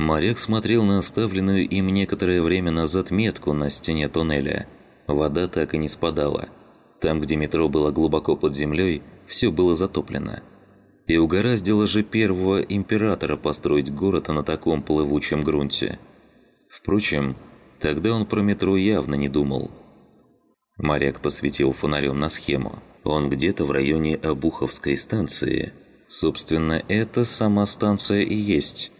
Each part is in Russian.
Моряк смотрел на оставленную им некоторое время назад метку на стене туннеля. Вода так и не спадала. Там, где метро было глубоко под землей, все было затоплено. И угораздило же первого императора построить город на таком плывучем грунте. Впрочем, тогда он про метро явно не думал. Моряк посветил фонарем на схему. Он где-то в районе Обуховской станции. Собственно, это сама станция и есть.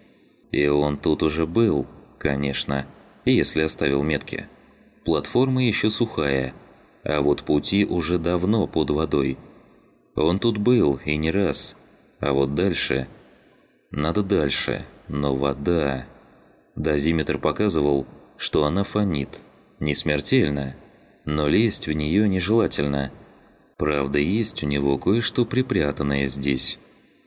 И он тут уже был, конечно, если оставил метки. Платформа еще сухая, а вот пути уже давно под водой. Он тут был и не раз, а вот дальше... Надо дальше, но вода... Дозиметр показывал, что она фонит. Не смертельно, но лезть в нее нежелательно. Правда, есть у него кое-что припрятанное здесь.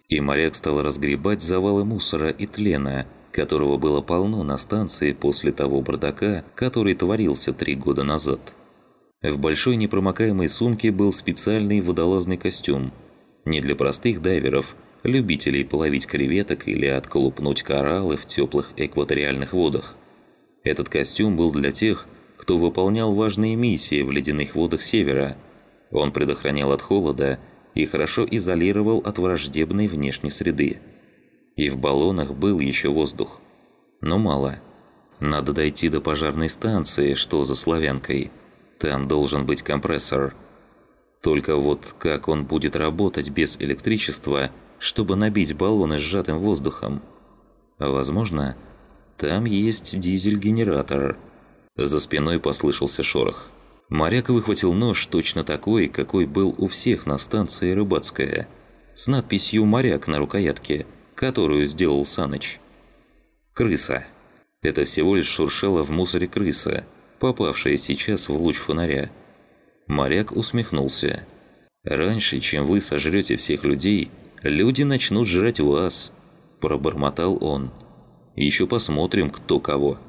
И моряк стал разгребать завалы мусора и тлена, которого было полно на станции после того бардака, который творился три года назад. В большой непромокаемой сумке был специальный водолазный костюм. Не для простых дайверов, любителей половить креветок или отколупнуть кораллы в теплых экваториальных водах. Этот костюм был для тех, кто выполнял важные миссии в ледяных водах Севера. Он предохранял от холода и хорошо изолировал от враждебной внешней среды. И в баллонах был еще воздух. Но мало. Надо дойти до пожарной станции, что за славянкой. Там должен быть компрессор. Только вот как он будет работать без электричества, чтобы набить баллоны сжатым воздухом? Возможно, там есть дизель-генератор. За спиной послышался шорох. Моряк выхватил нож точно такой, какой был у всех на станции Рыбацкая, с надписью «Моряк» на рукоятке, которую сделал Саныч. Крыса. Это всего лишь шуршала в мусоре крыса, попавшая сейчас в луч фонаря. Моряк усмехнулся. «Раньше, чем вы сожрете всех людей, люди начнут жрать вас», – пробормотал он. «Еще посмотрим, кто кого».